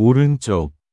오른쪽.